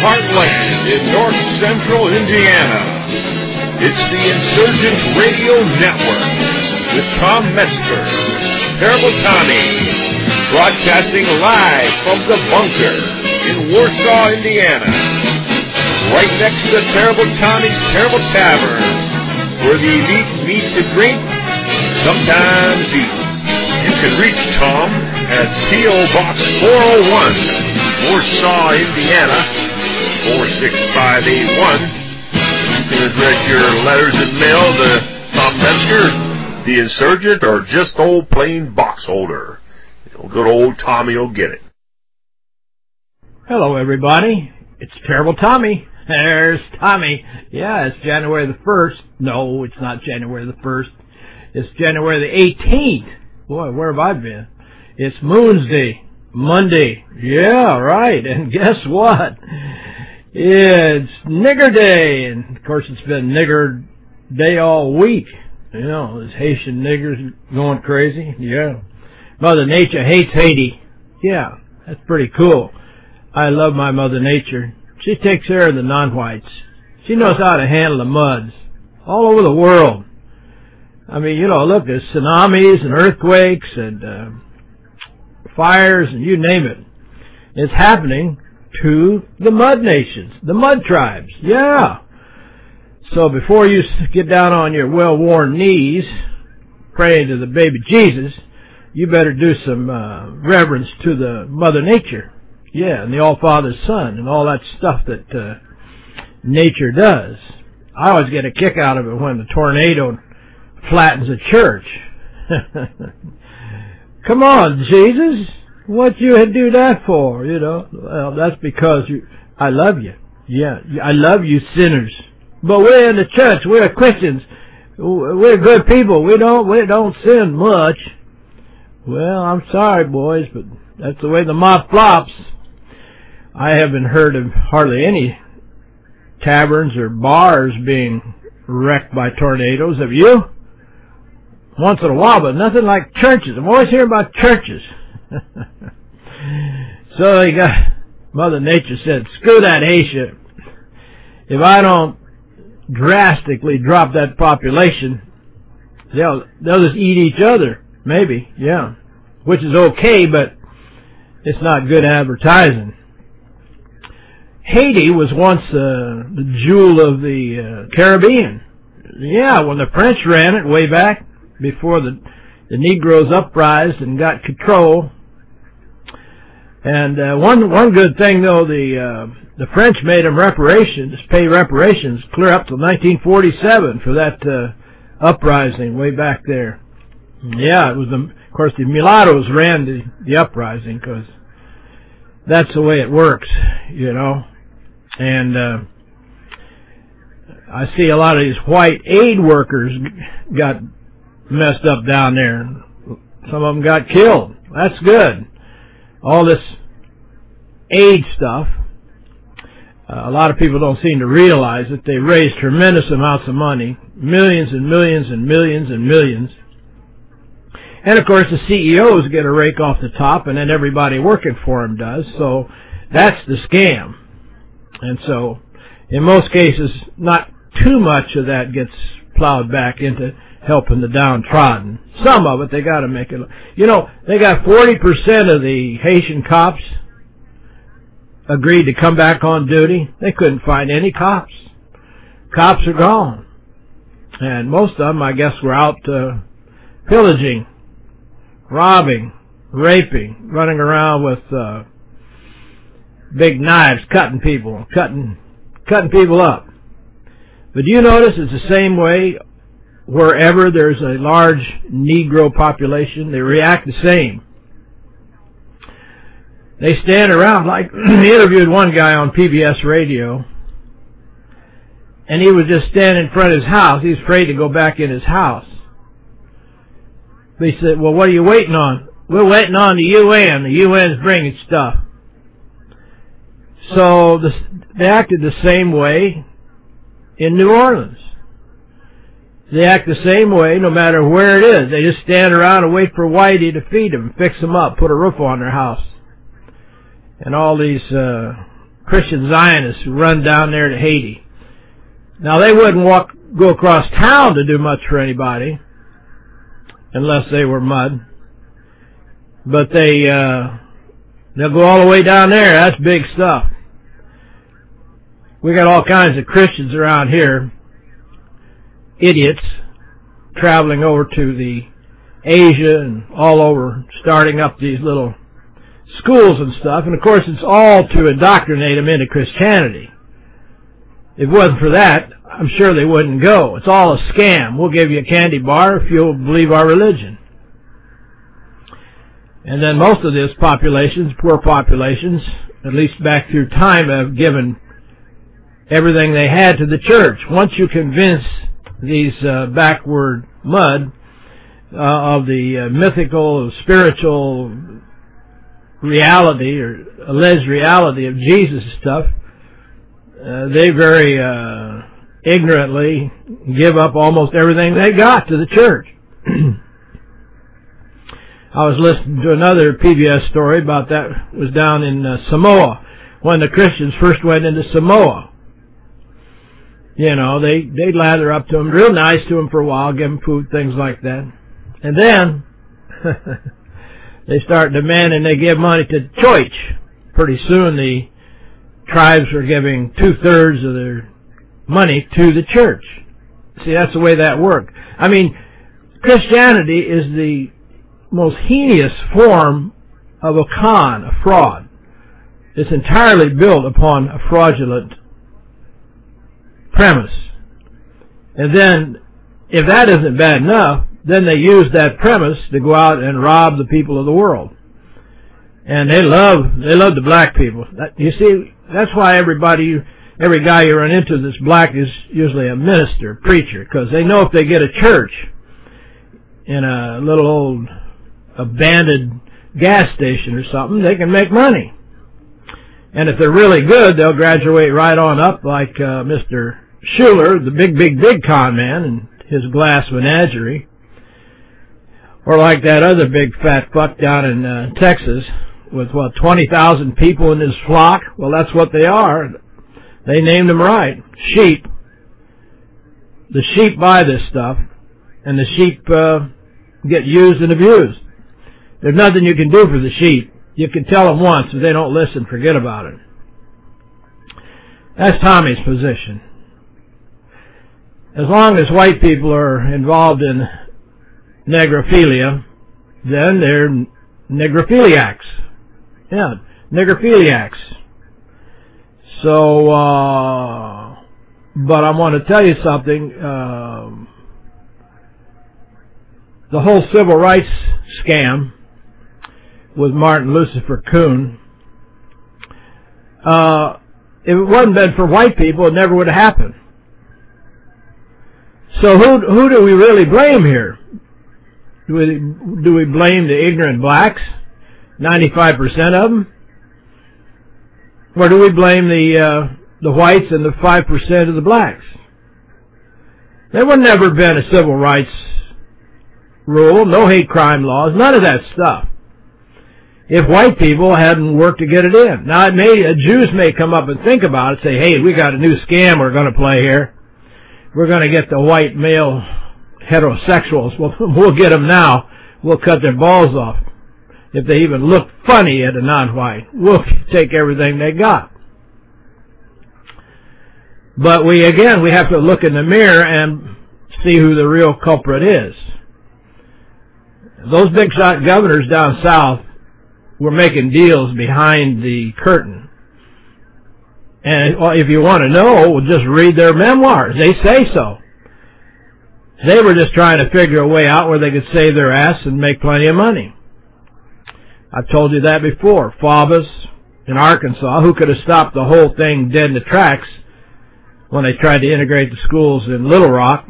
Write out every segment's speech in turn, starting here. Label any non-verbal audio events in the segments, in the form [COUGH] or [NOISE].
heartland in north central Indiana. It's the Insurgent Radio Network with Tom Metzger, Terrible Tommy, broadcasting live from the bunker in Warsaw, Indiana. Right next to Terrible Tommy's Terrible Tavern, where the elite meet to drink, sometimes eat. You can reach Tom at P.O. Box 401, Warsaw, Indiana, 46581. You can address your letters and mail to Tom Metzger, the insurgent, or just old plain box holder. Good old Tommy will get it. Hello, everybody. It's Terrible Tommy. There's Tommy. Yeah, it's January the 1st. No, it's not January the 1st. It's January the 18th. Boy, where have I been? It's Moon's Day. Monday. Yeah, right. And guess what? It's Nigger Day. And, of course, it's been Nigger Day all week. You know, this Haitian niggers going crazy. Yeah. Mother Nature hates Haiti. Yeah, that's pretty cool. I love my Mother Nature. She takes care of the non-whites. She knows how to handle the muds all over the world. I mean, you know, look, there's tsunamis and earthquakes and uh, fires and you name it. It's happening to the mud nations, the mud tribes. Yeah. So before you get down on your well-worn knees praying to the baby Jesus, you better do some uh, reverence to the Mother Nature. Yeah, and the All-Father Son and all that stuff that uh, nature does. I always get a kick out of it when the tornado flattens a church. [LAUGHS] Come on, Jesus. What you do that for? You know, well, that's because you. I love you. Yeah, I love you sinners. But we're in the church. We're Christians. We're good people. We don't we don't sin much. Well, I'm sorry, boys, but that's the way the mob flops. I haven't heard of hardly any taverns or bars being wrecked by tornadoes. Have you? Once in a while, but nothing like churches. I'm always hearing about churches. [LAUGHS] so he got Mother Nature said, "Screw that Asia. If I don't drastically drop that population, they'll they'll just eat each other. Maybe, yeah, which is okay, but it's not good advertising." Haiti was once uh, the jewel of the uh, Caribbean. Yeah, when the French ran it way back before the the Negroes uprised and got control. And uh, one one good thing though, the uh, the French made them reparations, pay reparations, clear up to 1947 for that uh, uprising way back there. Yeah, it was the, of course the mulattoes ran the the uprising because that's the way it works, you know. And uh, I see a lot of these white aid workers got messed up down there. Some of them got killed. That's good. All this aid stuff, uh, a lot of people don't seem to realize that they raised tremendous amounts of money, millions and millions and millions and millions. And of course the CEOs get a rake off the top and then everybody working for them does. So that's the scam. And so in most cases not too much of that gets plowed back into helping the downtrodden. Some of it, they got to make it. You know, they got 40% of the Haitian cops agreed to come back on duty. They couldn't find any cops. Cops are gone. And most of them, I guess, were out uh, pillaging, robbing, raping, running around with uh, big knives, cutting people, cutting, cutting people up. But do you notice it's the same way wherever there's a large Negro population, they react the same. They stand around like [CLEARS THROAT] they interviewed one guy on PBS radio, and he was just standing in front of his house. He was afraid to go back in his house. They said, "Well, what are you waiting on?" We're waiting on the UN. The UN's bringing stuff. So the, they acted the same way in New Orleans. They act the same way no matter where it is. They just stand around and wait for Whitey to feed them, fix them up, put a roof on their house. And all these uh, Christian Zionists who run down there to Haiti. Now they wouldn't walk go across town to do much for anybody unless they were mud. But they uh they'll go all the way down there. That's big stuff. We got all kinds of Christians around here, idiots, traveling over to the Asia and all over, starting up these little schools and stuff. And of course, it's all to indoctrinate them into Christianity. If it wasn't for that, I'm sure they wouldn't go. It's all a scam. We'll give you a candy bar if you'll believe our religion. And then most of this populations, poor populations, at least back through time, have given everything they had to the church. Once you convince these uh, backward mud uh, of the uh, mythical, spiritual reality or alleged reality of Jesus stuff, uh, they very uh, ignorantly give up almost everything they got to the church. [CLEARS THROAT] I was listening to another PBS story about that it was down in uh, Samoa when the Christians first went into Samoa. You know, they they lather up to him, real nice to him for a while, give him food, things like that, and then [LAUGHS] they start demanding they give money to church. Pretty soon, the tribes were giving two thirds of their money to the church. See, that's the way that worked. I mean, Christianity is the most heinous form of a con, a fraud. It's entirely built upon a fraudulent premise. And then, if that isn't bad enough, then they use that premise to go out and rob the people of the world. And they love, they love the black people. That, you see, that's why everybody, every guy you run into that's black is usually a minister, preacher, because they know if they get a church in a little old abandoned gas station or something, they can make money. And if they're really good, they'll graduate right on up like uh, Mr. Schuller, the big, big, big con man, and his glass menagerie. Or like that other big fat fuck down in uh, Texas with, what, 20,000 people in his flock? Well, that's what they are. They named them right. Sheep. The sheep buy this stuff, and the sheep uh, get used and abused. There's nothing you can do for the sheep. You can tell them once. If they don't listen, forget about it. That's Tommy's position. As long as white people are involved in negrophilia, then they're negrophiliacs. Yeah, negrophiliacs. So, uh, but I want to tell you something. Um, the whole civil rights scam with Martin Lucifer Coon. Uh, if it wasn't been for white people, it never would have happened. So who who do we really blame here? Do we do we blame the ignorant blacks, ninety five percent of them, or do we blame the uh, the whites and the five percent of the blacks? There would never been a civil rights rule, no hate crime laws, none of that stuff if white people hadn't worked to get it in. Now, it may, uh, Jews may come up and think about it, say, hey, we got a new scam we're going to play here. We're going to get the white male heterosexuals. [LAUGHS] Well, we'll get them now. We'll cut their balls off. If they even look funny at a non-white, we'll [LAUGHS] take everything they got. But we, again, we have to look in the mirror and see who the real culprit is. Those big shot governors down south we're making deals behind the curtain. And if you want to know, just read their memoirs. They say so. They were just trying to figure a way out where they could save their ass and make plenty of money. I've told you that before. Faubus in Arkansas, who could have stopped the whole thing dead in the tracks when they tried to integrate the schools in Little Rock.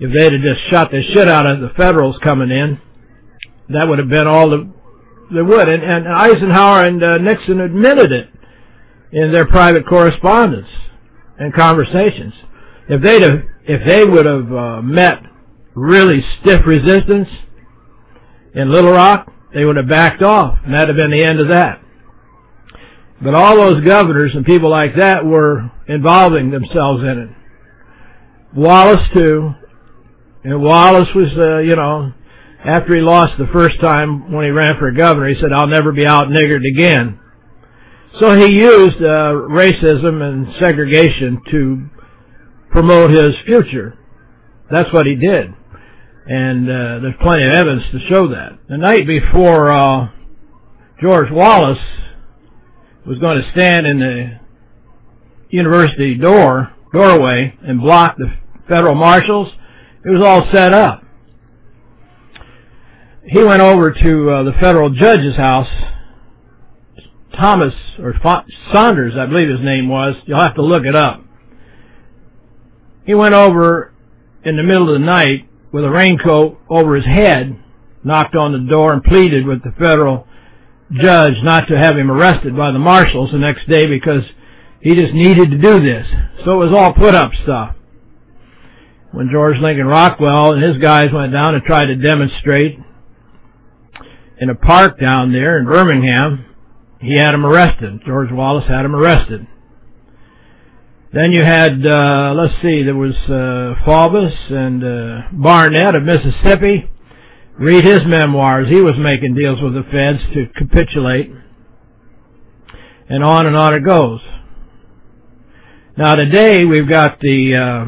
If they'd have just shot the shit out of the Federals coming in, that would have been all the they would. And, and Eisenhower and uh, Nixon admitted it in their private correspondence and conversations. If they'd have, if they would have uh, met really stiff resistance in Little Rock, they would have backed off, and that'd have been the end of that. But all those governors and people like that were involving themselves in it. Wallace too. And Wallace was, uh, you know, after he lost the first time when he ran for governor, he said, I'll never be out niggered again. So he used uh, racism and segregation to promote his future. That's what he did. And uh, there's plenty of evidence to show that. The night before uh, George Wallace was going to stand in the university door doorway and block the federal marshals, it was all set up. He went over to uh, the federal judge's house Thomas or Saunders, I believe his name was. You'll have to look it up. He went over in the middle of the night with a raincoat over his head, knocked on the door and pleaded with the federal judge not to have him arrested by the marshals the next day because he just needed to do this. So it was all put up stuff. When George Lincoln Rockwell and his guys went down and tried to demonstrate in a park down there in Birmingham, he had him arrested. George Wallace had him arrested. Then you had, uh, let's see, there was uh, Faubus and uh, Barnett of Mississippi. Read his memoirs. He was making deals with the feds to capitulate. And on and on it goes. Now today we've got the, uh,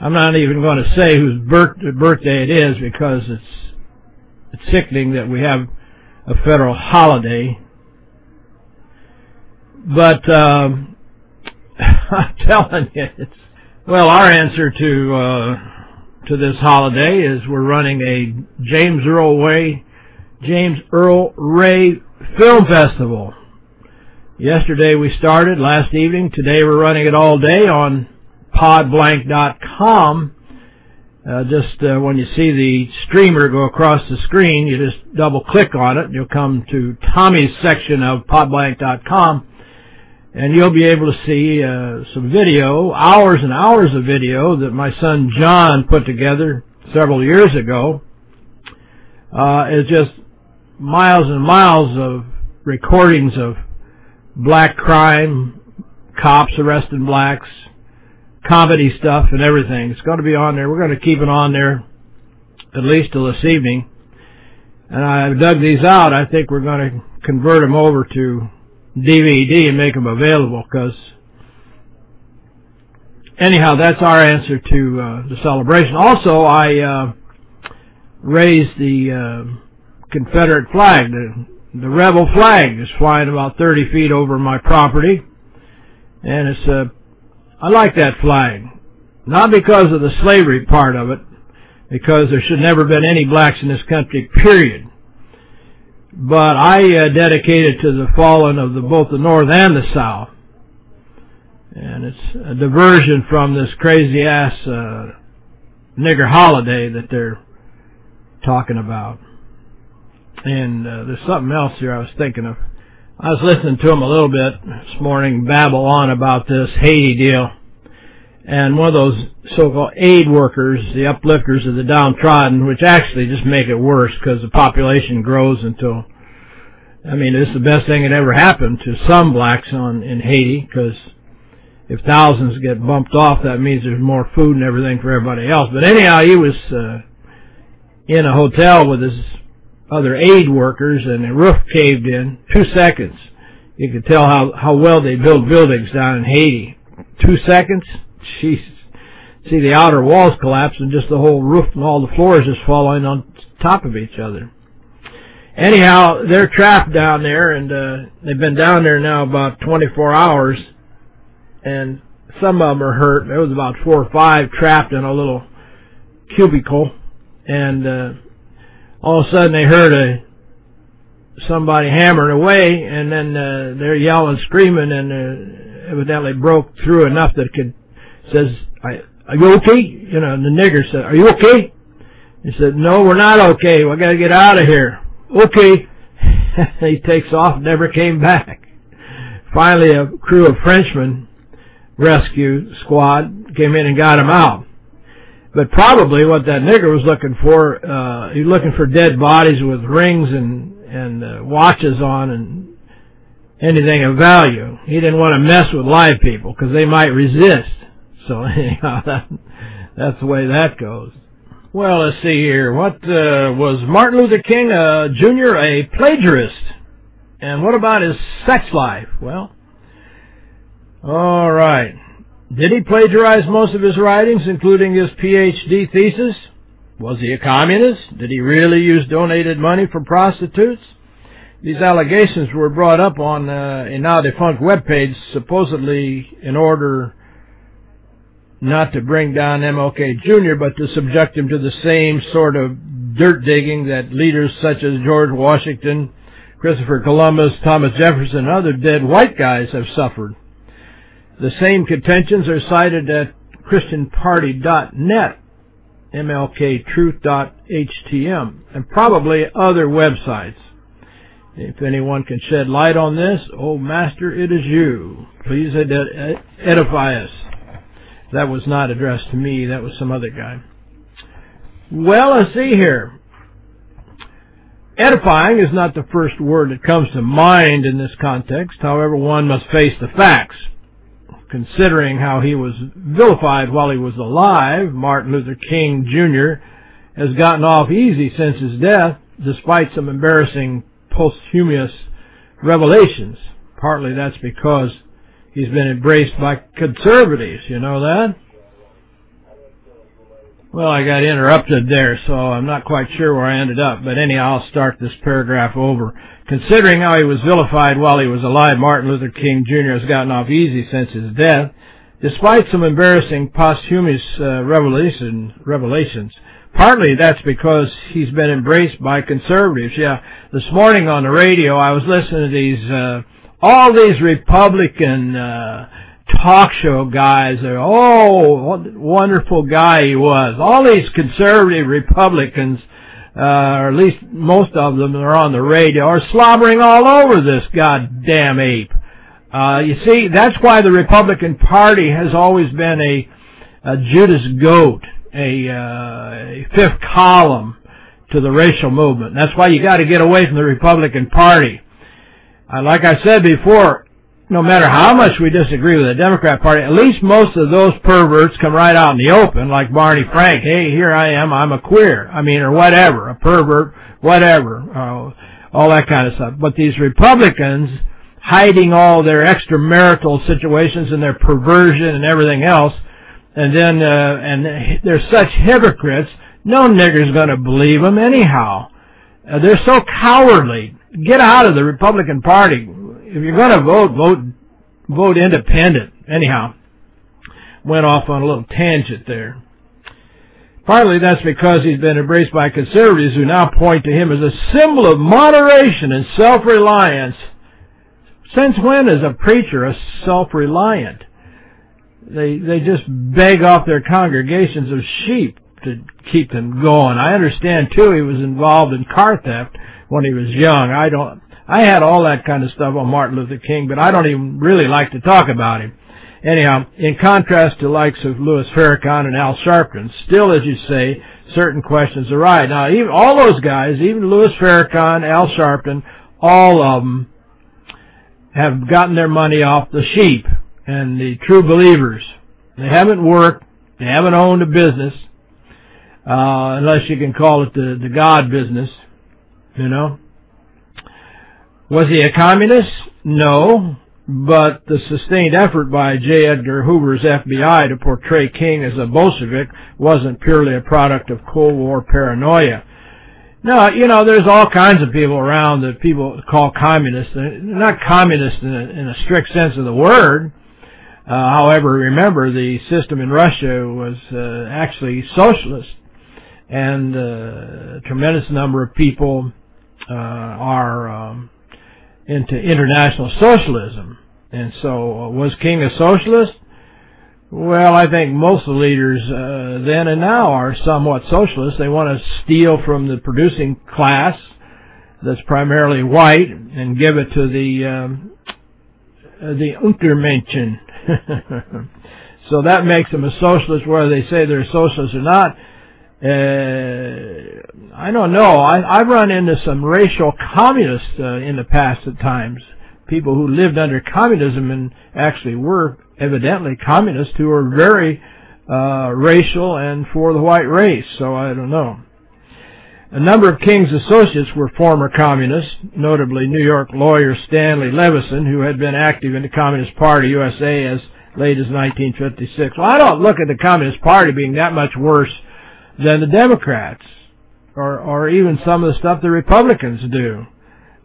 I'm not even going to say whose birth, birthday it is because it's, it's sickening that we have a federal holiday. But um, [LAUGHS] I'm telling you, it's well. Our answer to uh, to this holiday is we're running a James Earl Ray James Earl Ray Film Festival. Yesterday we started, last evening. Today we're running it all day on podblanc.com uh, just uh, when you see the streamer go across the screen, you just double click on it. And you'll come to Tommy's section of podblanc.com and you'll be able to see uh, some video, hours and hours of video that my son John put together several years ago. Uh, it's just miles and miles of recordings of black crime, cops arresting blacks, comedy stuff and everything. It's going to be on there. We're going to keep it on there at least till this evening. And I've dug these out. I think we're going to convert them over to DVD and make them available because anyhow, that's our answer to uh, the celebration. Also, I uh, raised the uh, Confederate flag. The, the rebel flag is flying about 30 feet over my property. And it's a I like that flag. Not because of the slavery part of it, because there should never have been any blacks in this country, period. But I uh, dedicate it to the fallen of the, both the North and the South. And it's a diversion from this crazy ass uh, nigger holiday that they're talking about. And uh, there's something else here I was thinking of. I was listening to him a little bit this morning babble on about this Haiti deal. And one of those so-called aid workers, the uplifters of the downtrodden, which actually just make it worse because the population grows until, I mean, it's the best thing that ever happened to some blacks on in Haiti because if thousands get bumped off, that means there's more food and everything for everybody else. But anyhow, he was uh, in a hotel with his other aid workers, and the roof caved in. Two seconds. You could tell how, how well they build buildings down in Haiti. Two seconds? [LAUGHS] Jeez. See the outer walls collapse and just the whole roof and all the floors just falling on top of each other. Anyhow, they're trapped down there, and uh, they've been down there now about 24 hours, and some of them are hurt. There was about four or five trapped in a little cubicle, and uh, all of a sudden they heard a somebody hammering away, and then uh, they're yelling, screaming, and uh, evidently broke through enough that it could says, "Are you okay?" You know, and the nigger said, "Are you okay?" He said, "No, we're not okay. We got to get out of here." Okay. [LAUGHS] he takes off, never came back. Finally, a crew of Frenchmen rescue squad came in and got him out. But probably what that nigger was looking for, uh, he was looking for dead bodies with rings and, and uh, watches on and anything of value. He didn't want to mess with live people because they might resist. So [LAUGHS] anyhow, that, that's the way that goes. Well, let's see here. What uh, was Martin Luther King uh, Jr. a plagiarist? And what about his sex life? Well, all right. Did he plagiarize most of his writings, including his PhD thesis? Was he a communist? Did he really use donated money for prostitutes? These allegations were brought up on uh, a now defunct webpage, supposedly in order not to bring down MLK Jr., but to subject him to the same sort of dirt digging that leaders such as George Washington, Christopher Columbus, Thomas Jefferson, and other dead white guys have suffered. The same contentions are cited at ChristianParty.net, MLKTruth.htm, and probably other websites. If anyone can shed light on this, oh Master, it is you. Please edify us. That was not addressed to me, that was some other guy. Well, let's see here. Edifying is not the first word that comes to mind in this context. However, one must face the facts. Considering how he was vilified while he was alive, Martin Luther King Jr. has gotten off easy since his death, despite some embarrassing posthumous revelations. Partly that's because he's been embraced by conservatives, you know that? Well, I got interrupted there, so I'm not quite sure where I ended up, but anyhow, I'll start this paragraph over. Considering how he was vilified while he was alive, Martin Luther King Jr. has gotten off easy since his death, despite some embarrassing posthumous uh, revelation, revelations. Partly that's because he's been embraced by conservatives. Yeah, this morning on the radio I was listening to these, uh, all these Republican, uh, talk show guys. Oh, what wonderful guy he was. All these conservative Republicans, uh, or at least most of them are on the radio, are slobbering all over this goddamn ape. Uh, you see, that's why the Republican Party has always been a, a Judas goat a, uh, a fifth column to the racial movement. That's why you got to get away from the Republican Party. Uh, like I said before, no matter how much we disagree with the Democrat Party, at least most of those perverts come right out in the open, like Barney Frank. Hey, here I am, I'm a queer. I mean, or whatever, a pervert, whatever, uh, all that kind of stuff. But these Republicans, hiding all their extramarital situations and their perversion and everything else, and then uh, and they're such hypocrites. No nigger's going to believe them anyhow. Uh, they're so cowardly. Get out of the Republican Party. If you're going to vote, vote vote independent. Anyhow, went off on a little tangent there. Partly that's because he's been embraced by conservatives who now point to him as a symbol of moderation and self-reliance. Since when is a preacher a self-reliant? they they just beg off their congregations of sheep to keep them going. I understand too he was involved in car theft when he was young. I don't I had all that kind of stuff on Martin Luther King, but I don't even really like to talk about him. Anyhow, in contrast to likes of Louis Farrakhan and Al Sharpton, still as you say, certain questions arise. Now, even all those guys, even Louis Farrakhan, Al Sharpton, all of them have gotten their money off the sheep and the true believers. They haven't worked. They haven't owned a business, uh, unless you can call it the, the God business, you know. Was he a communist? No, but the sustained effort by J. Edgar Hoover's FBI to portray King as a Bolshevik wasn't purely a product of Cold War paranoia. No, you know, there's all kinds of people around that people call communists. They're not communists in a, in a strict sense of the word. Uh, however, remember the system in Russia was uh, actually socialist, and uh, a tremendous number of people uh, are um, into international socialism. And so, uh, was King a socialist? Well, I think most of the leaders uh, then and now are somewhat socialist. They want to steal from the producing class that's primarily white and give it to the um, the Untermenschen, [LAUGHS] so that makes them a socialist, whether they say they're a socialist or not. Uh, I don't know. I, I've run into some racial communists uh, in the past at times. people who lived under communism and actually were evidently communists who were very uh, racial and for the white race, so I don't know. A number of King's associates were former communists, notably New York lawyer Stanley Levison, who had been active in the Communist Party USA as late as 1956. Well, I don't look at the Communist Party being that much worse than the Democrats, or, or even some of the stuff the Republicans do.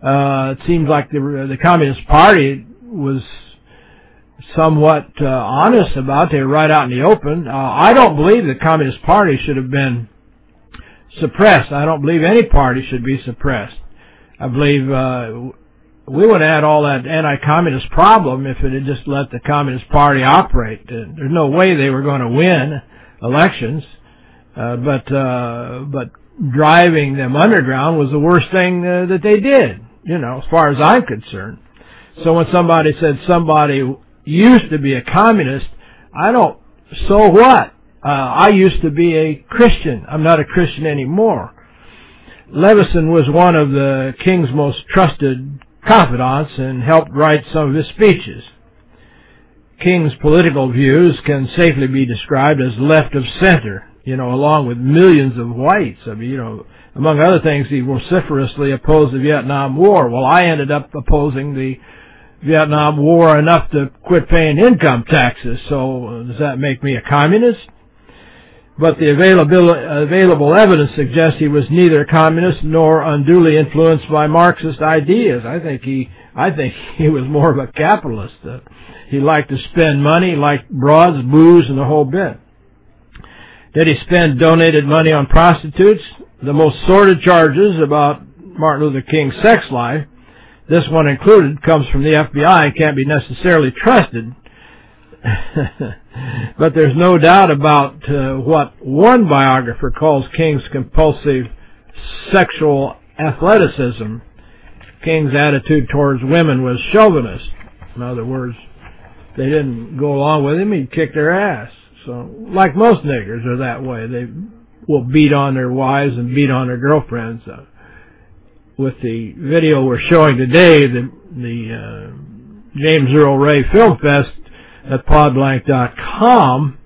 Uh, it seems like the, the Communist Party was somewhat uh, honest about. They right out in the open. Uh, I don't believe the Communist Party should have been suppressed. I don't believe any party should be suppressed. I believe uh, we would have had all that anti-communist problem if it had just let the Communist Party operate. There's no way they were going to win elections, uh, but uh, but driving them underground was the worst thing uh, that they did. You know, as far as I'm concerned. So when somebody said somebody used to be a communist, I don't. So what? Uh, I used to be a Christian. I'm not a Christian anymore. Levison was one of the king's most trusted confidants and helped write some of his speeches. King's political views can safely be described as left of center, you know, along with millions of whites. I mean, you know, among other things, he vociferously opposed the Vietnam War. Well, I ended up opposing the Vietnam War enough to quit paying income taxes. So uh, does that make me a communist? but the available, available evidence suggests he was neither communist nor unduly influenced by Marxist ideas. I think he, I think [LAUGHS] he was more of a capitalist. Uh, he liked to spend money, liked broads, booze, and the whole bit. Did he spend donated money on prostitutes? The most sordid charges about Martin Luther King's sex life, this one included, comes from the FBI and can't be necessarily trusted. [LAUGHS] but there's no doubt about uh, what one biographer calls King's compulsive sexual athleticism. King's attitude towards women was chauvinist. In other words, they didn't go along with him, he'd kick their ass. So, like most niggers are that way. They will beat on their wives and beat on their girlfriends. Uh, with the video we're showing today, the, the uh, James Earl Ray Film Fest at podblanc.com,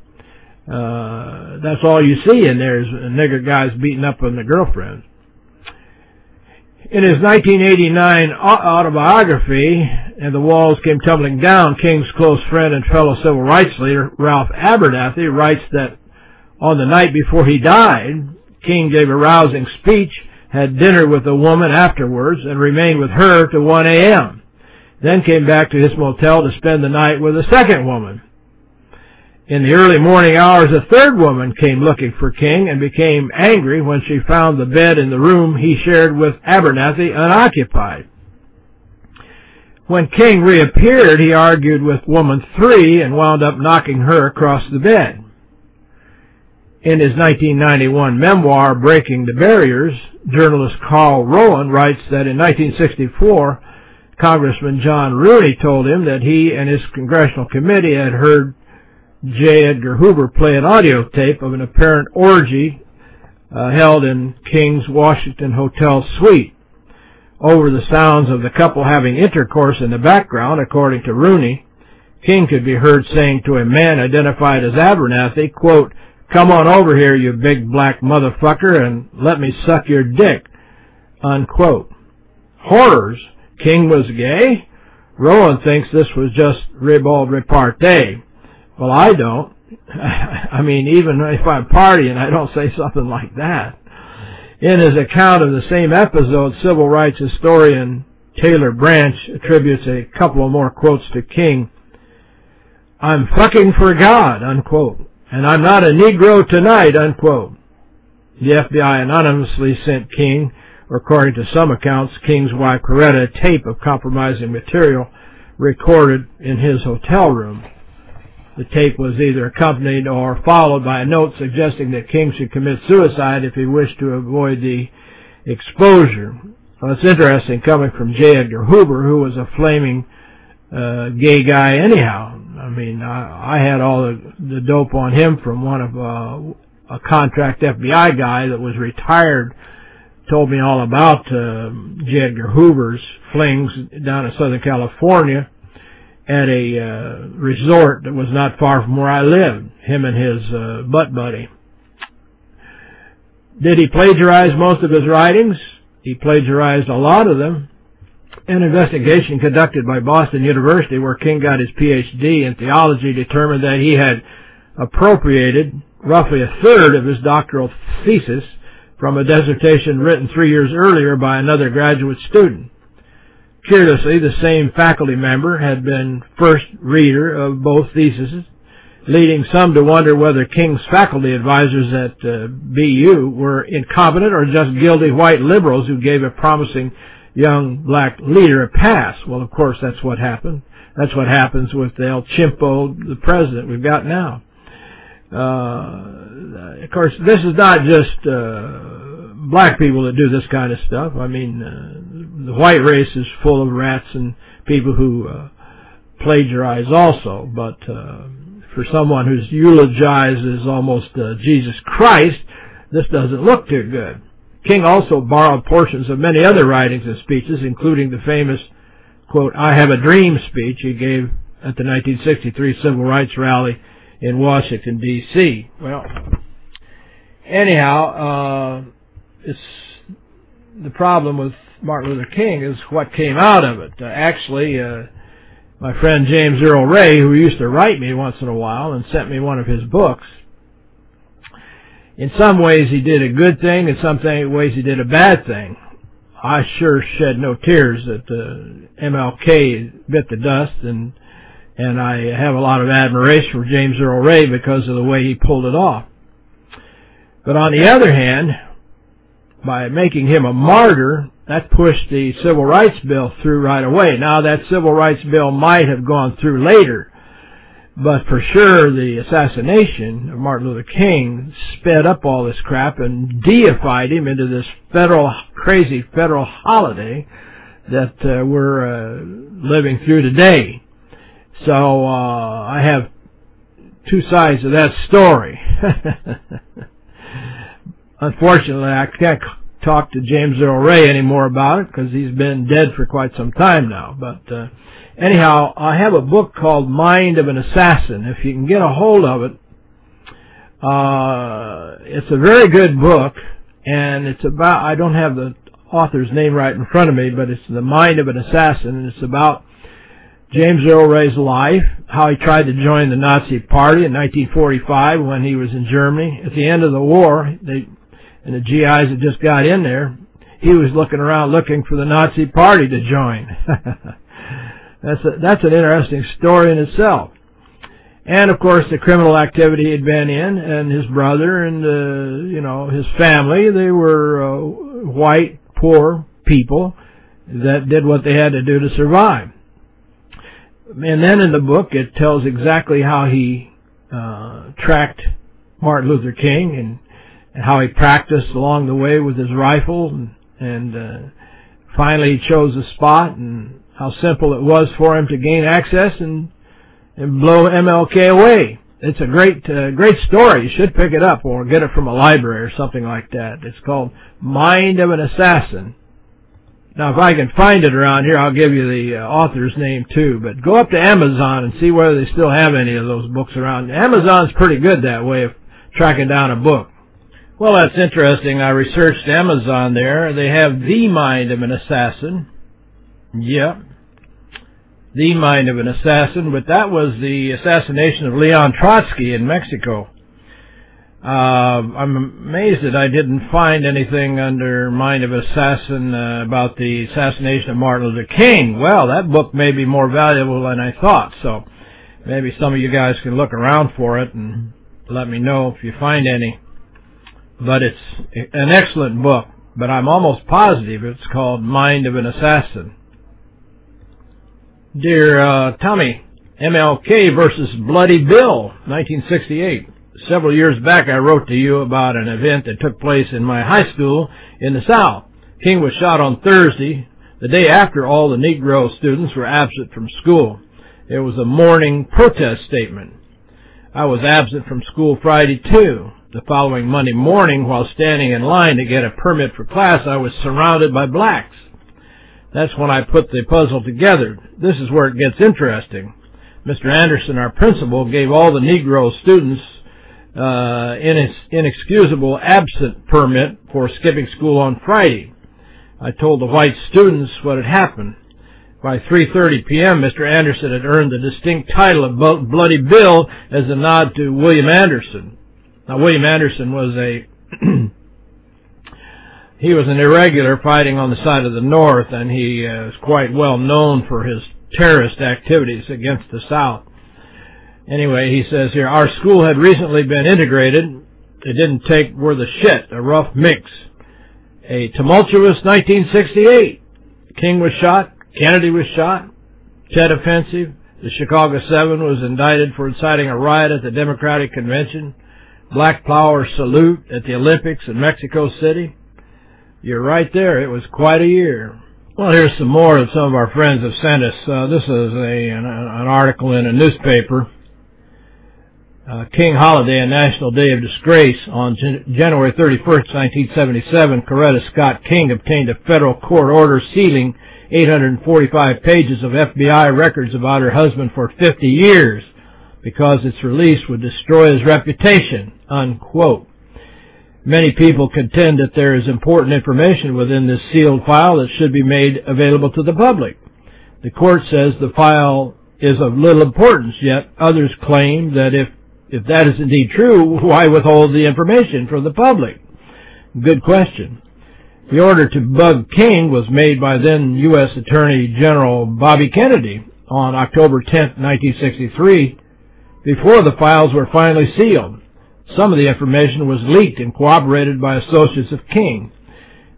uh, that's all you see in there is a nigger guys beating up on the girlfriend. In his 1989 autobiography, And the Walls Came Tumbling Down, King's close friend and fellow civil rights leader Ralph Abernathy writes that on the night before he died, King gave a rousing speech, had dinner with a woman afterwards, and remained with her to 1 a.m then came back to his motel to spend the night with a second woman. In the early morning hours, a third woman came looking for King and became angry when she found the bed in the room he shared with Abernathy unoccupied. When King reappeared, he argued with woman three and wound up knocking her across the bed. In his 1991 memoir, Breaking the Barriers, journalist Carl Rowan writes that in 1964, Congressman John Rooney told him that he and his congressional committee had heard J. Edgar Hoover play an audio tape of an apparent orgy uh, held in King's Washington Hotel suite. Over the sounds of the couple having intercourse in the background, according to Rooney, King could be heard saying to a man identified as Abernathy, quote, come on over here, you big black motherfucker, and let me suck your dick, unquote. Horrors King was gay? Rowan thinks this was just ribald repartee. Well, I don't. [LAUGHS] I mean, even if I'm partying, I don't say something like that. In his account of the same episode, civil rights historian Taylor Branch attributes a couple of more quotes to King. I'm fucking for God, unquote. And I'm not a Negro tonight, unquote. The FBI anonymously sent King or according to some accounts, King's wife Coretta, a tape of compromising material recorded in his hotel room. The tape was either accompanied or followed by a note suggesting that King should commit suicide if he wished to avoid the exposure. Well, it's interesting coming from J. Edgar Hoover, who was a flaming uh, gay guy anyhow. I mean, I, I had all the, the dope on him from one of uh, a contract FBI guy that was retired told me all about uh, J. Edgar Hoover's flings down in Southern California at a uh, resort that was not far from where I lived, him and his uh, butt buddy. Did he plagiarize most of his writings? He plagiarized a lot of them. An investigation conducted by Boston University where King got his PhD in theology determined that he had appropriated roughly a third of his doctoral thesis from a dissertation written three years earlier by another graduate student. Curiously, the same faculty member had been first reader of both theses, leading some to wonder whether King's faculty advisors at uh, BU were incompetent or just guilty white liberals who gave a promising young black leader a pass. Well, of course, that's what happened. That's what happens with El Chimpo, the president we've got now. Uh, of course, this is not just uh, black people that do this kind of stuff. I mean, uh, the white race is full of rats and people who uh, plagiarize also. But uh, for someone who's eulogizes almost uh, Jesus Christ, this doesn't look too good. King also borrowed portions of many other writings and speeches, including the famous, quote, I have a dream speech he gave at the 1963 Civil Rights Rally in Washington, D.C. Well, anyhow, uh, it's the problem with Martin Luther King is what came out of it. Uh, actually, uh, my friend James Earl Ray, who used to write me once in a while and sent me one of his books, in some ways he did a good thing, in some ways he did a bad thing. I sure shed no tears that uh, MLK bit the dust, and and I have a lot of admiration for James Earl Ray because of the way he pulled it off. But on the other hand, by making him a martyr, that pushed the Civil Rights Bill through right away. Now that Civil Rights Bill might have gone through later, but for sure the assassination of Martin Luther King sped up all this crap and deified him into this federal, crazy federal holiday that uh, we're uh, living through today. So uh, I have two sides of that story. [LAUGHS] Unfortunately, I can't talk to James Earl Ray anymore about it because he's been dead for quite some time now. But uh, anyhow, I have a book called Mind of an Assassin. If you can get a hold of it, uh, it's a very good book, and it's about, I don't have the author's name right in front of me, but it's The Mind of an Assassin, and it's about James Earl Ray's life, how he tried to join the Nazi Party in 1945 when he was in Germany. At the end of the war, they, and the GIs had just got in there, he was looking around looking for the Nazi Party to join. [LAUGHS] that's a, that's an interesting story in itself. And of course, the criminal activity he'd been in, and his brother, and uh, you know his family. They were uh, white, poor people that did what they had to do to survive and then in the book it tells exactly how he uh, tracked Martin Luther King and, and how he practiced along the way with his rifle and, and uh, finally he chose a spot and how simple it was for him to gain access and and blow MLK away. It's a great uh, great story. You should pick it up or get it from a library or something like that. It's called Mind of an Assassin now, if I can find it around here, I'll give you the uh, author's name too. But go up to Amazon and see whether they still have any of those books around. Amazon's pretty good that way of tracking down a book. Well, that's interesting. I researched Amazon there. They have The Mind of an Assassin. Yep. The Mind of an Assassin, but that was the assassination of Leon Trotsky in Mexico. Uh, I'm amazed that I didn't find anything under Mind of an Assassin uh, about the assassination of Martin Luther King. Well, that book may be more valuable than I thought, so maybe some of you guys can look around for it and let me know if you find any. But it's an excellent book, but I'm almost positive it's called Mind of an Assassin. Dear uh, Tommy, MLK versus Bloody Bill, 1968 several years back I wrote to you about an event that took place in my high school in the South. King was shot on Thursday, the day after all the Negro students were absent from school. It was a morning protest statement. I was absent from school Friday too. The following Monday morning, while standing in line to get a permit for class, I was surrounded by blacks. That's when I put the puzzle together. This is where it gets interesting. Mr. Anderson, our principal, gave all the Negro students uh, inexcusable absent permit for skipping school on Friday. I told the white students what had happened. By 3.30 p.m., Mr. Anderson had earned the distinct title of Bloody Bill as a nod to William Anderson. Now, William Anderson was a [CLEARS THROAT] he was an irregular fighting on the side of the North, and he uh, is quite well known for his terrorist activities against the South. Anyway, he says here, our school had recently been integrated. It didn't take worth a shit, a rough mix. A tumultuous 1968. King was shot, Kennedy was shot, Tet offensive, the Chicago Seven was indicted for inciting a riot at the Democratic Convention, Black Power salute at the Olympics in Mexico City. You're right there. It was quite a year. Well, here's some more that some of our friends have sent us. Uh, this is a an, an, article in a newspaper. Uh, King Holiday, a National Day of Disgrace. On Jan January 31st, 1977, Coretta Scott King obtained a federal court order sealing 845 pages of FBI records about her husband for 50 years because its release would destroy his reputation, unquote. Many people contend that there is important information within this sealed file that should be made available to the public. The court says the file is of little importance, yet others claim that if, if that is indeed true, [LAUGHS] why withhold the information from the public? Good question. The order to bug King was made by then U.S. Attorney General Bobby Kennedy on October 10, 1963, before the files were finally sealed. Some of the information was leaked and corroborated by associates of King.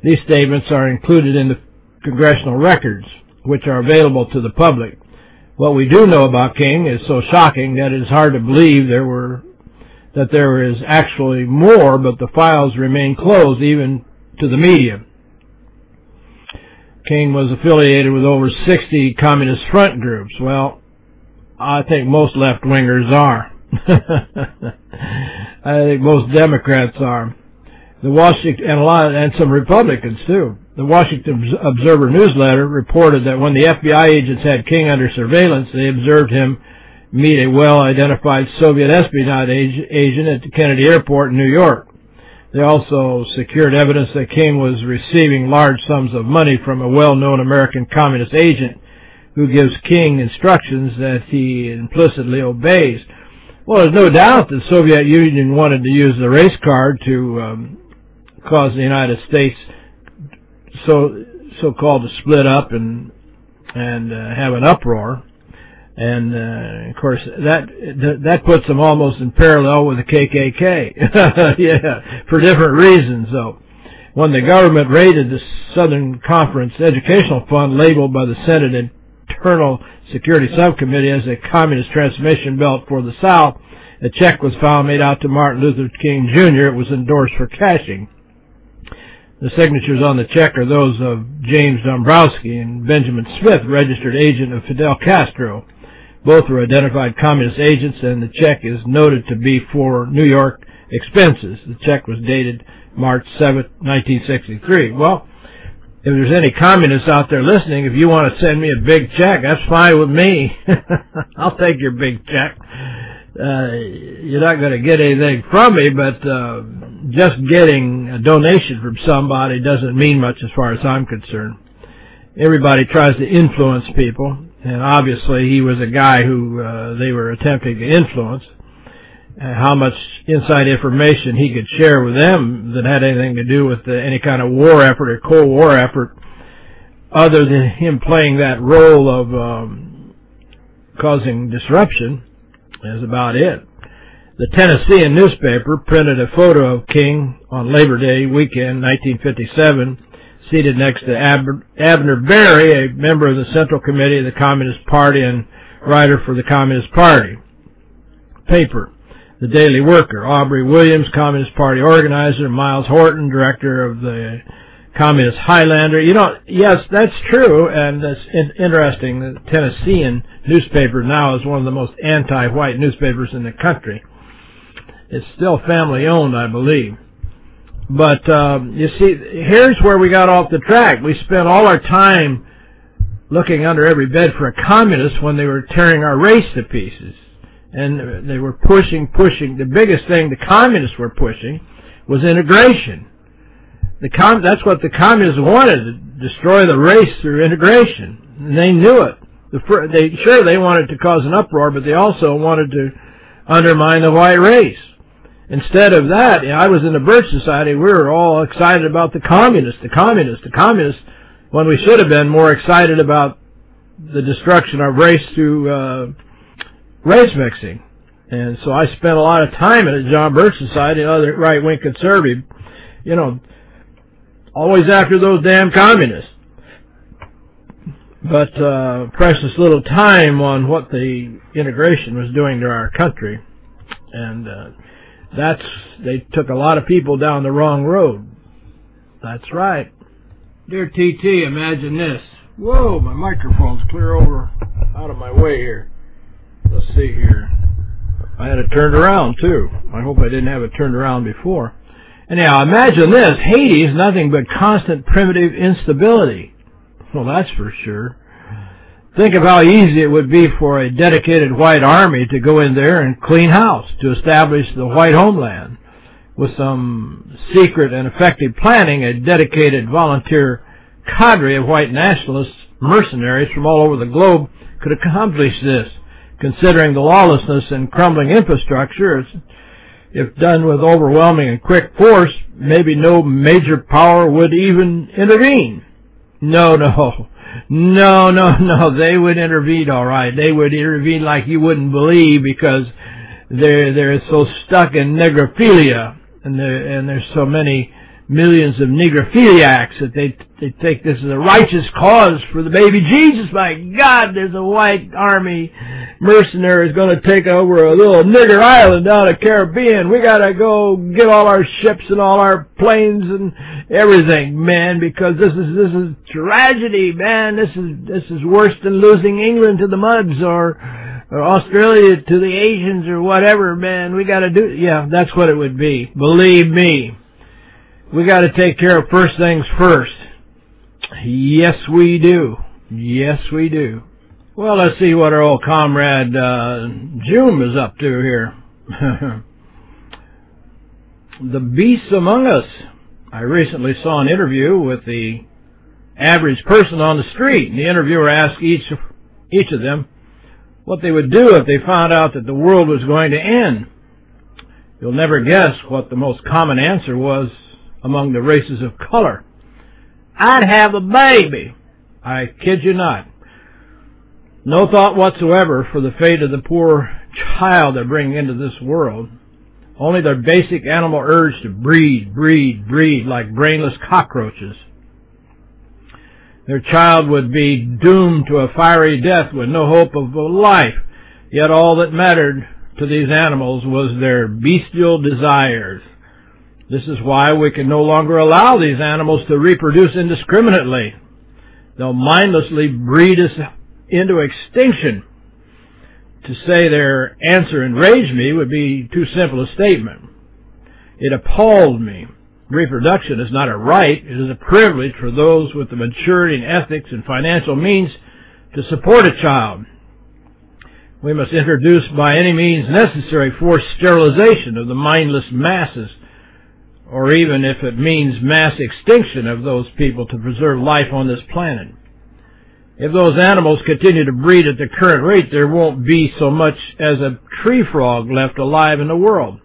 These statements are included in the congressional records, which are available to the public. What we do know about King is so shocking that it is hard to believe there were that there is actually more, but the files remain closed even to the media. King was affiliated with over 60 Communist front groups. Well, I think most left-wingers are. [LAUGHS] I think most Democrats are. The Washington and a lot and some Republicans too. The Washington Observer newsletter reported that when the FBI agents had King under surveillance, they observed him meet a well-identified Soviet espionage agent at the Kennedy Airport in New York. They also secured evidence that King was receiving large sums of money from a well-known American communist agent who gives King instructions that he implicitly obeys. Well, there's no doubt the Soviet Union wanted to use the race card to um, cause the United States so so-called to split up and and uh, have an uproar. And uh, of course, that that puts them almost in parallel with the KKK. [LAUGHS] yeah, for different reasons, though. When the government raided the Southern Conference Educational Fund, labeled by the Senate Internal Security Subcommittee as a communist transmission belt for the South, a check was found made out to Martin Luther King Jr. It was endorsed for cashing. The signatures on the check are those of James Dombrowski and Benjamin Smith, registered agent of Fidel Castro. Both were identified communist agents, and the check is noted to be for New York expenses. The check was dated March 7, 1963. Well, if there's any communists out there listening, if you want to send me a big check, that's fine with me. [LAUGHS] I'll take your big check. Uh, you're not going to get anything from me, but uh, just getting a donation from somebody doesn't mean much as far as I'm concerned. Everybody tries to influence people, and obviously he was a guy who uh, they were attempting to influence how much inside information he could share with them that had anything to do with the, any kind of war effort or Cold War effort, other than him playing that role of um, causing disruption, is about it. The Tennessean newspaper printed a photo of King on Labor Day weekend, 1957, seated next to Abner Berry, a member of the Central Committee of the Communist Party and writer for the Communist Party paper the Daily Worker. Aubrey Williams, Communist Party organizer. Myles Horton, director of the Communist Highlander. You know, yes, that's true, and that's in interesting. The Tennessean newspaper now is one of the most anti-white newspapers in the country. It's still family owned, I believe. But um, you see, here's where we got off the track. We spent all our time looking under every bed for a communist when they were tearing our race to pieces. And they were pushing, pushing. The biggest thing the communists were pushing was integration. The com that's what the communists wanted, to destroy the race through integration. And they knew it. The they Sure, they wanted to cause an uproar, but they also wanted to undermine the white race. Instead of that, I was in the Birch Society, we were all excited about the communists, the communists, the communists, when we should have been more excited about the destruction of race through uh, race mixing. And so I spent a lot of time at the John Birch Society and other right-wing conservative, you know, always after those damn communists. But uh, precious little time on what the integration was doing to our country. And uh, that's they took a lot of people down the wrong road. That's right. Dear TT, imagine this. Whoa, my microphone's clear over out of my way here. Let's see here. I had it turned around too. I hope I didn't have it turned around before. Anyhow, imagine this. Is nothing but constant primitive instability. Well, that's for sure. Think of how easy it would be for a dedicated white army to go in there and clean house, to establish the white homeland. With some secret and effective planning, a dedicated volunteer cadre of white nationalists, mercenaries from all over the globe could accomplish this considering the lawlessness and crumbling infrastructure, if done with overwhelming and quick force, maybe no major power would even intervene. No, no. No, no, no. They would intervene all right. They would intervene like you wouldn't believe because they're they're so stuck in negrophilia and there and there's so many millions of negrophiliacs that they they take this as a righteous cause for the baby Jesus. My God, there's a white army mercenary is going to take over a little nigger island down the Caribbean. We got to go get all our ships and all our planes and everything, man, because this is this is tragedy, man. This is this is worse than losing England to the Muds or or Australia to the Asians or whatever, man. We got to do. Yeah, that's what it would be. Believe me we got to take care of first things first. Yes, we do. Yes, we do. Well, let's see what our old comrade uh, June is up to here. [LAUGHS] the beasts among us. I recently saw an interview with the average person on the street, and the interviewer asked each each of them what they would do if they found out that the world was going to end. You'll never guess what the most common answer was among the races of color. I'd have a baby. I kid you not. No thought whatsoever for the fate of the poor child they're bringing into this world. Only their basic animal urge to breed, breed, breed like brainless cockroaches. Their child would be doomed to a fiery death with no hope of life, yet all that mattered to these animals was their bestial desires. This is why we can no longer allow these animals to reproduce indiscriminately. They'll mindlessly breed us into extinction. To say their answer enraged me would be too simple a statement. It appalled me. Reproduction is not a right, it is a privilege for those with the maturity and ethics and financial means to support a child. We must introduce by any means necessary forced sterilization of the mindless masses or even if it means mass extinction of those people to preserve life on this planet. If those animals continue to breed at the current rate, there won't be so much as a tree frog left alive in the world.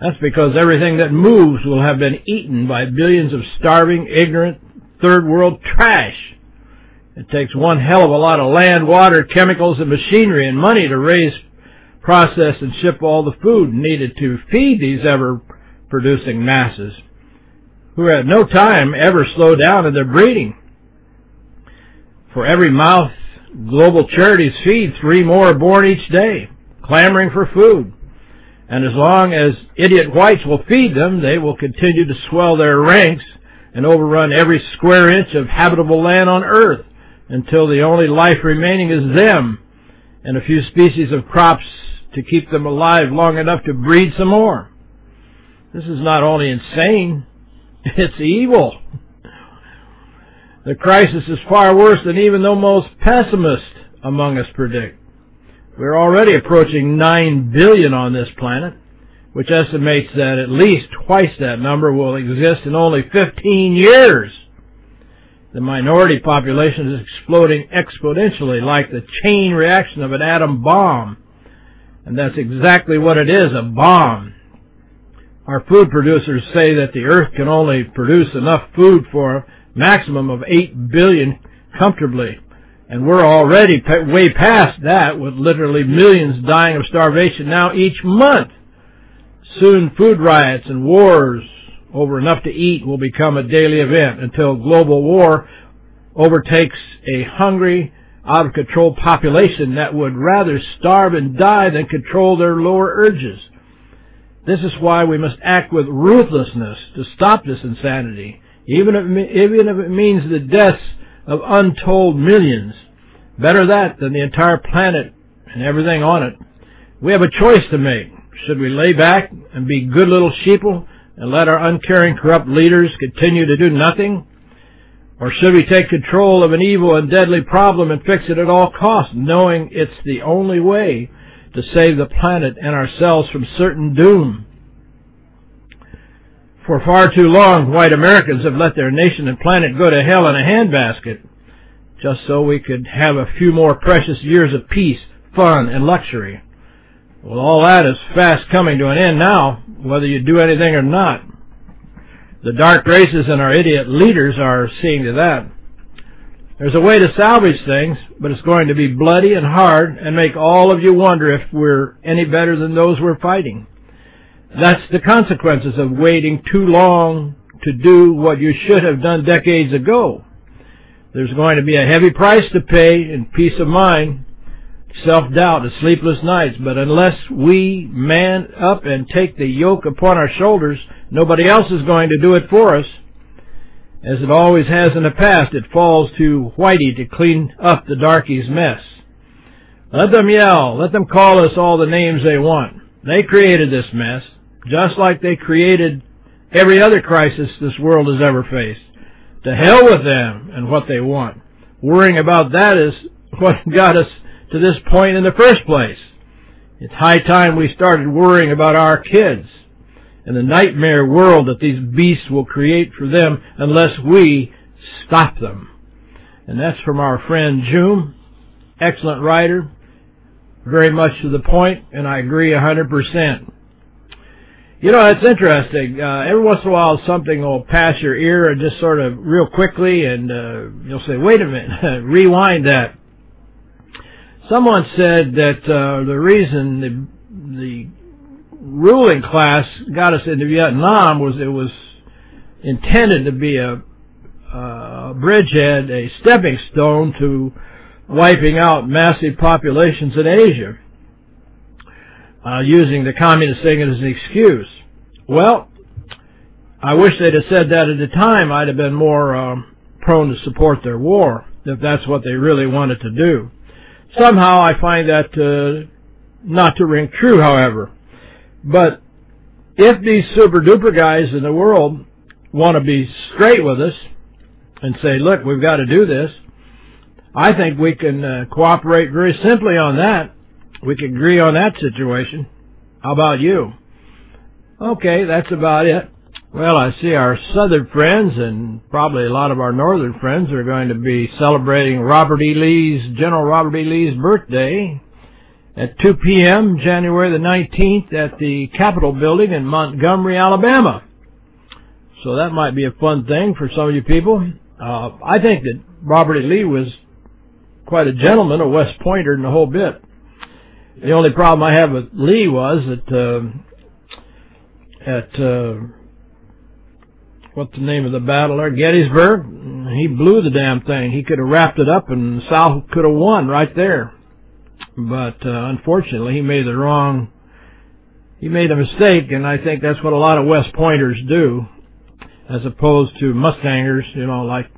That's because everything that moves will have been eaten by billions of starving, ignorant, third world trash. It takes one hell of a lot of land, water, chemicals, and machinery and money to raise, process, and ship all the food needed to feed these ever producing masses who at no time ever slow down in their breeding. For every mouth global charities feed, three more are born each day, clamoring for food. And as long as idiot whites will feed them, they will continue to swell their ranks and overrun every square inch of habitable land on earth until the only life remaining is them and a few species of crops to keep them alive long enough to breed some more. This is not only insane, [LAUGHS] it's evil. The crisis is far worse than even the most pessimist among us predict. We're already approaching 9 billion on this planet, which estimates that at least twice that number will exist in only 15 years. The minority population is exploding exponentially like the chain reaction of an atom bomb. And that's exactly what it is, a bomb. Our food producers say that the earth can only produce enough food for a maximum of 8 billion comfortably. And we're already way past that with literally millions dying of starvation now each month. Soon food riots and wars over enough to eat will become a daily event until global war overtakes a hungry, out of control population that would rather starve and die than control their lower urges. This is why we must act with ruthlessness to stop this insanity, even if, even if it means the deaths of untold millions. Better that than the entire planet and everything on it. We have a choice to make. Should we lay back and be good little sheeple and let our uncaring, corrupt leaders continue to do nothing? Or should we take control of an evil and deadly problem and fix it at all costs, knowing it's the only way to save the planet and ourselves from certain doom? For far too long, white Americans have let their nation and planet go to hell in a handbasket, just so we could have a few more precious years of peace, fun, and luxury. Well, all that is fast coming to an end now, whether you do anything or not. The dark races and our idiot leaders are seeing to that. There's a way to salvage things, but it's going to be bloody and hard and make all of you wonder if we're any better than those we're fighting. That's the consequences of waiting too long to do what you should have done decades ago. There's going to be a heavy price to pay in peace of mind self-doubt and sleepless nights. But unless we man up and take the yoke upon our shoulders, nobody else is going to do it for us. As it always has in the past, it falls to Whitey to clean up the darkies' mess. Let them yell. Let them call us all the names they want. They created this mess, just like they created every other crisis this world has ever faced. To hell with them and what they want. Worrying about that is what [LAUGHS] got us to this point in the first place. It's high time we started worrying about our kids and the nightmare world that these beasts will create for them unless we stop them. And that's from our friend Joom, excellent writer, very much to the point, and I agree a 100%. You know, it's interesting. Uh, every once in a while, something will pass your ear and just sort of real quickly, and uh, you'll say, wait a minute, [LAUGHS] rewind that. Someone said that uh, the reason the, the ruling class got us into Vietnam was it was intended to be a, a bridgehead, a stepping stone to wiping out massive populations in Asia, uh, using the communist thing as an excuse. Well, I wish they'd have said that at the time. I'd have been more um, prone to support their war if that's what they really wanted to do. Somehow I find that uh, not to ring true, however. But if these super duper guys in the world want to be straight with us and say, look, we've got to do this, I think we can uh, cooperate very simply on that. We can agree on that situation. How about you? Okay, that's about it. Well, I see our southern friends and probably a lot of our northern friends are going to be celebrating Robert E. Lee's, General Robert E. Lee's birthday at 2 p.m. January the 19th at the Capitol Building in Montgomery, Alabama. So that might be a fun thing for some of you people. Uh, I think that Robert E. Lee was quite a gentleman, a West Pointer, and the whole bit. The only problem I have with Lee was that uh, at uh, what's the name of the battle there? Gettysburg. He blew the damn thing. He could have wrapped it up and the South could have won right there. But uh, unfortunately, he made the wrong. He made a mistake, and I think that's what a lot of West Pointers do, as opposed to Mustangers, you know, like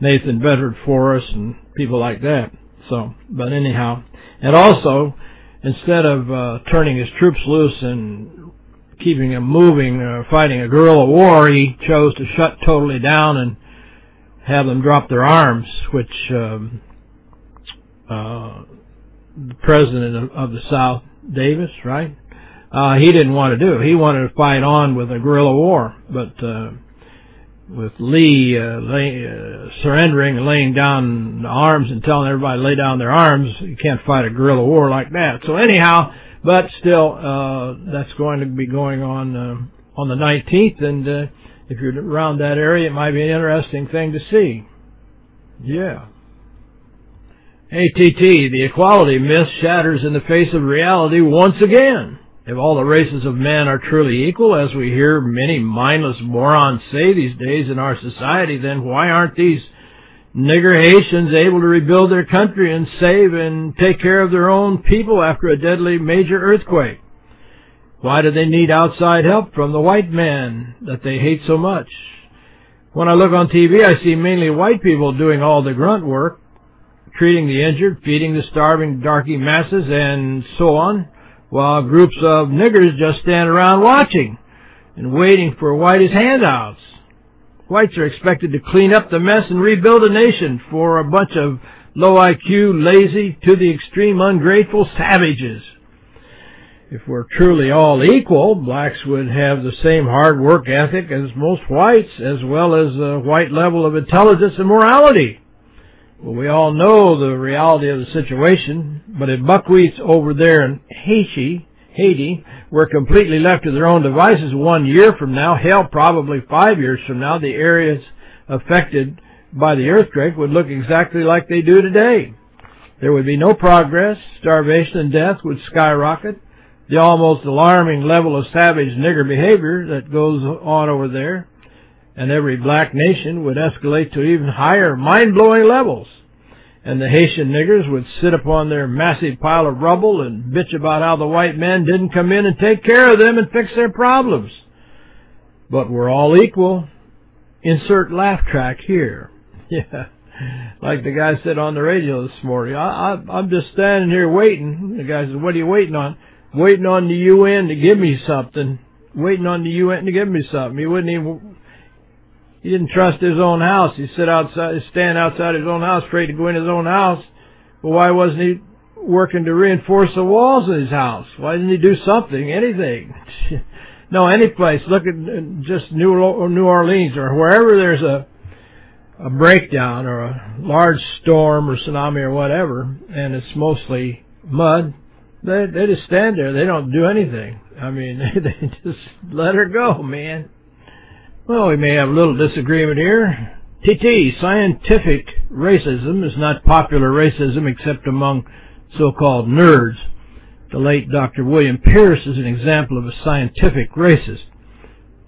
Nathan Bedford Forrest and people like that. So, but anyhow, and also, instead of uh, turning his troops loose and keeping them moving or fighting a guerrilla war, he chose to shut totally down and have them drop their arms, which um, uh, the president of, of the South, Davis, right? Uh, he didn't want to do. He wanted to fight on with a guerrilla war, but uh, with Lee uh, lay, uh, surrendering and laying down the arms and telling everybody to lay down their arms, you can't fight a guerrilla war like that. So anyhow, but still, uh, that's going to be going on uh, on the 19th, and uh, if you're around that area, it might be an interesting thing to see. Yeah. ATT, the equality myth shatters in the face of reality once again. If all the races of men are truly equal, as we hear many mindless morons say these days in our society, then why aren't these nigger Haitians able to rebuild their country and save and take care of their own people after a deadly major earthquake? Why do they need outside help from the white man that they hate so much? When I look on TV, I see mainly white people doing all the grunt work, treating the injured, feeding the starving darky masses, and so on while groups of niggers just stand around watching and waiting for whitey's handouts. Whites are expected to clean up the mess and rebuild a nation for a bunch of low IQ, lazy, to the extreme ungrateful savages. If we're truly all equal, blacks would have the same hard work ethic as most whites, as well as a white level of intelligence and morality. Well, we all know the reality of the situation, but if buckwheats over there in Haiti, Haiti were completely left to their own devices one year from now, hell, probably five years from now, the areas affected by the earthquake would look exactly like they do today. There would be no progress, starvation and death would skyrocket, the almost alarming level of savage nigger behavior that goes on over there and every black nation would escalate to even higher, mind-blowing levels. And the Haitian niggers would sit upon their massive pile of rubble and bitch about how the white men didn't come in and take care of them and fix their problems. But we're all equal. Insert laugh track here. [LAUGHS] Yeah. Like the guy said on the radio this morning, I, I, I'm just standing here waiting. The guy said, what are you waiting on? Waiting on the UN to give me something. Waiting on the UN to give me something. He wouldn't even he didn't trust his own house. He sit outside, stand outside his own house, afraid to go in his own house. Well, why wasn't he working to reinforce the walls of his house? Why didn't he do something, anything? [LAUGHS] no, any place. Look at uh, just New New Orleans or wherever there's a a breakdown or a large storm or tsunami or whatever, and it's mostly mud. They they just stand there. They don't do anything. I mean, [LAUGHS] they just let her go, man. Well, we may have a little disagreement here. TT, scientific racism is not popular racism except among so-called nerds. The late Dr. William Pierce is an example of a scientific racist.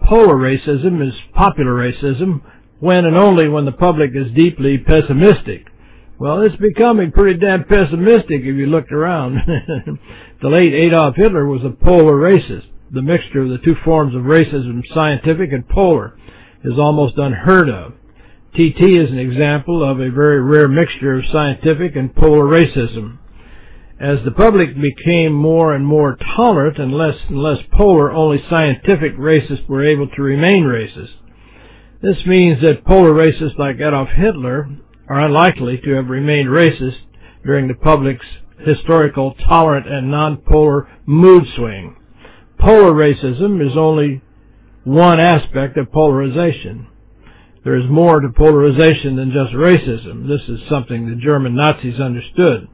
Polar racism is popular racism when and only when the public is deeply pessimistic. Well, it's becoming pretty damn pessimistic if you look around. [LAUGHS] the late Adolf Hitler was a polar racist the mixture of the two forms of racism, scientific and polar, is almost unheard of. TT is an example of a very rare mixture of scientific and polar racism. As the public became more and more tolerant and less and less polar, only scientific racists were able to remain racist. This means that polar racists like Adolf Hitler are unlikely to have remained racist during the public's historical tolerant and non-polar mood swing. Polar racism is only one aspect of polarization. There is more to polarization than just racism. This is something the German Nazis understood.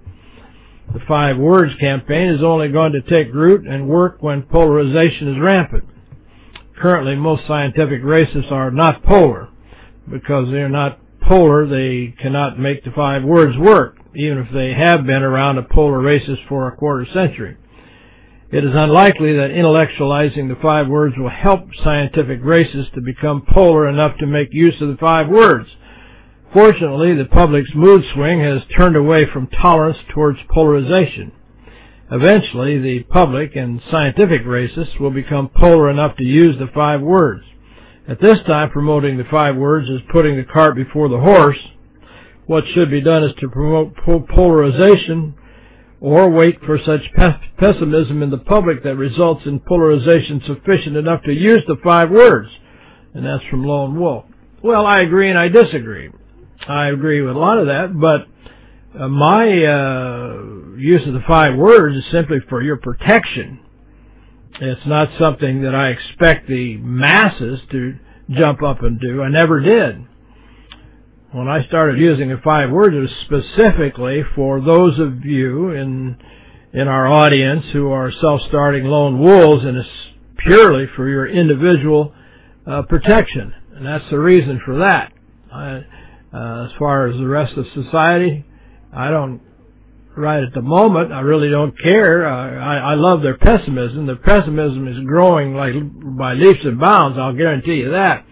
The Five Words campaign is only going to take root and work when polarization is rampant. Currently, most scientific racists are not polar. Because they're not polar, they cannot make the five words work, even if they have been around a polar racist for a quarter century. It is unlikely that intellectualizing the five words will help scientific racists to become polar enough to make use of the five words. Fortunately, the public's mood swing has turned away from tolerance towards polarization. Eventually, the public and scientific racists will become polar enough to use the five words. At this time, promoting the five words is putting the cart before the horse. What should be done is to promote polarization or wait for such pessimism in the public that results in polarization sufficient enough to use the five words. And that's from Lone Wolf. Well, I agree and I disagree. I agree with a lot of that, but uh, my uh, use of the five words is simply for your protection. It's not something that I expect the masses to jump up and do. I never did. When I started using the five words, it was specifically for those of you in in our audience who are self-starting lone wolves, and it's purely for your individual uh, protection. And that's the reason for that. I, uh, as far as the rest of society, I don't right at the moment. I really don't care. I, I love their pessimism. Their pessimism is growing like by leaps and bounds. I'll guarantee you that.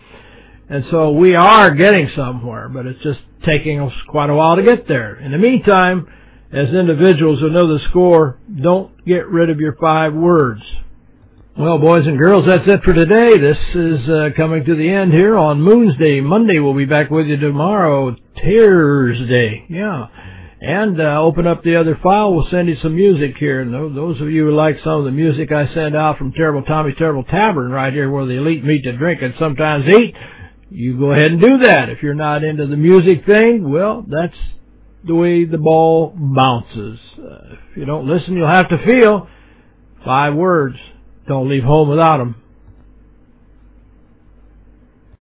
And so we are getting somewhere, but it's just taking us quite a while to get there. In the meantime, as individuals who know the score, don't get rid of your five words. Well, boys and girls, that's it for today. This is uh, coming to the end here on Moon's Day. Monday, we'll be back with you tomorrow, Thursday. Yeah. And uh, open up the other file. We'll send you some music here. And those of you who like some of the music I send out from Terrible Tommy's Terrible Tavern right here where the elite meet to drink and sometimes eat, you go ahead and do that. If you're not into the music thing, well, that's the way the ball bounces. Uh, if you don't listen, you'll have to feel. Five words. Don't leave home without them.